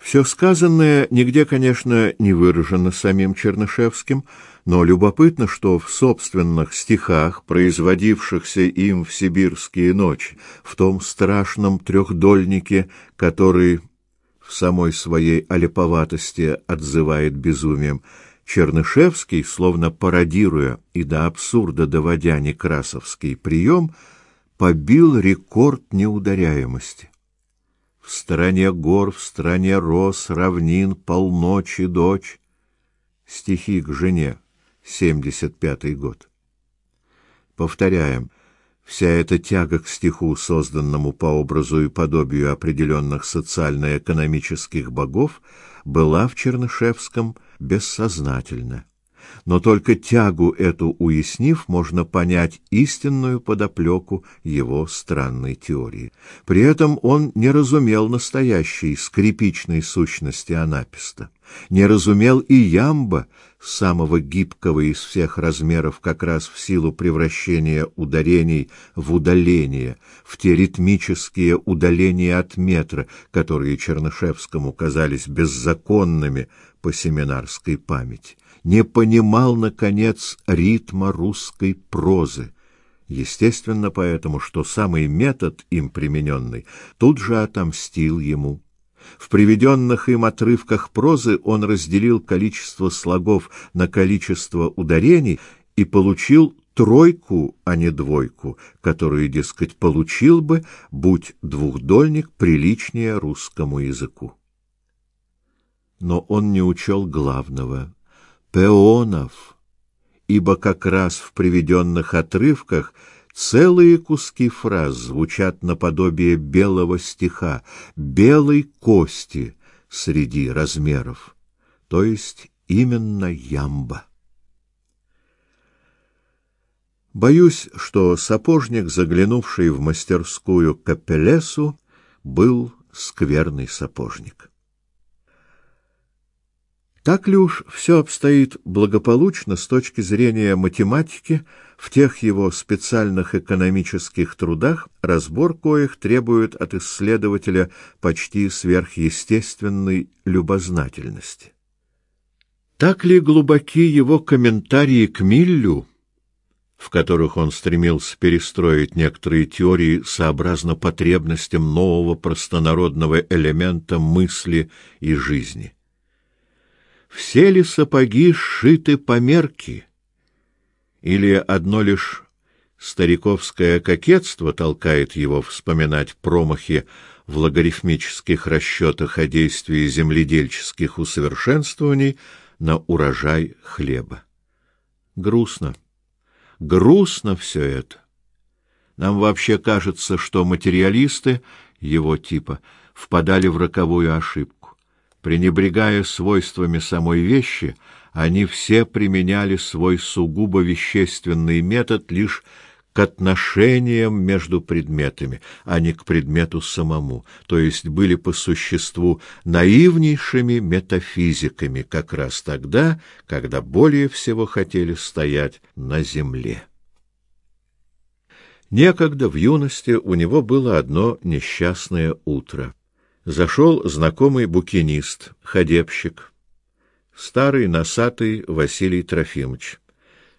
Все сказанное нигде, конечно, не выражено самим Чернышевским, но любопытно, что в собственных стихах, производившихся им в сибирские ночи, в том страшном трехдольнике, который в самой своей олиповатости отзывает безумием, Чернышевский, словно пародируя и до абсурда доводя некрасовский прием, побил рекорд неударяемости. В стороне гор, в стране рос, равнин, полночи, дочь. Стихи к жене, 75-й год. Повторяем, вся эта тяга к стиху, созданному по образу и подобию определенных социально-экономических богов, была в Чернышевском бессознательна но только тягу эту уяснив, можно понять истинную подоплеку его странной теории. При этом он не разумел настоящей скрипичной сущности анаписта, не разумел и ямба, самого гибкого из всех размеров как раз в силу превращения ударений в удаление, в те ритмические удаления от метра, которые Чернышевскому казались беззаконными по семинарской памяти не понимал, наконец, ритма русской прозы. Естественно поэтому, что самый метод им примененный тут же отомстил ему. В приведенных им отрывках прозы он разделил количество слогов на количество ударений и получил тройку, а не двойку, которую, дескать, получил бы, будь двухдольник приличнее русскому языку. Но он не учел главного пеонов, ибо как раз в приведенных отрывках целые куски фраз звучат наподобие белого стиха, белой кости среди размеров, то есть именно ямба. Боюсь, что сапожник, заглянувший в мастерскую Капелесу, был скверный сапожник. Так ли уж все обстоит благополучно с точки зрения математики в тех его специальных экономических трудах, разбор коих требует от исследователя почти сверхъестественной любознательности? Так ли глубоки его комментарии к Миллю, в которых он стремился перестроить некоторые теории сообразно потребностям нового простонародного элемента мысли и жизни? Все ли сапоги сшиты по мерке? Или одно лишь стариковское кокетство толкает его вспоминать промахи в логарифмических расчетах о действии земледельческих усовершенствований на урожай хлеба? Грустно. Грустно все это. Нам вообще кажется, что материалисты его типа впадали в роковую ошибку. Пренебрегая свойствами самой вещи, они все применяли свой сугубо вещественный метод лишь к отношениям между предметами, а не к предмету самому, то есть были по существу наивнейшими метафизиками как раз тогда, когда более всего хотели стоять на земле. Некогда в юности у него было одно несчастное утро зашел знакомый букинист, ходебщик, старый носатый Василий Трофимович,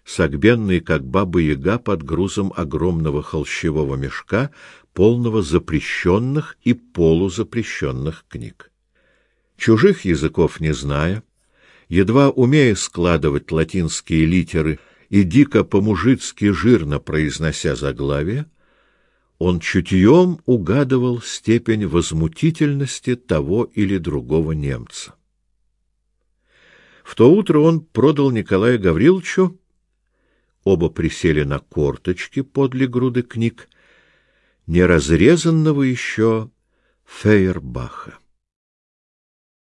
согбенный, как баба-яга, под грузом огромного холщевого мешка, полного запрещенных и полузапрещенных книг. Чужих языков не зная, едва умея складывать латинские литеры и дико по-мужицки жирно произнося заглавия, он чутьем угадывал степень возмутительности того или другого немца. В то утро он продал Николаю Гавриловичу, оба присели на корточки подле груды книг, неразрезанного еще Фейербаха.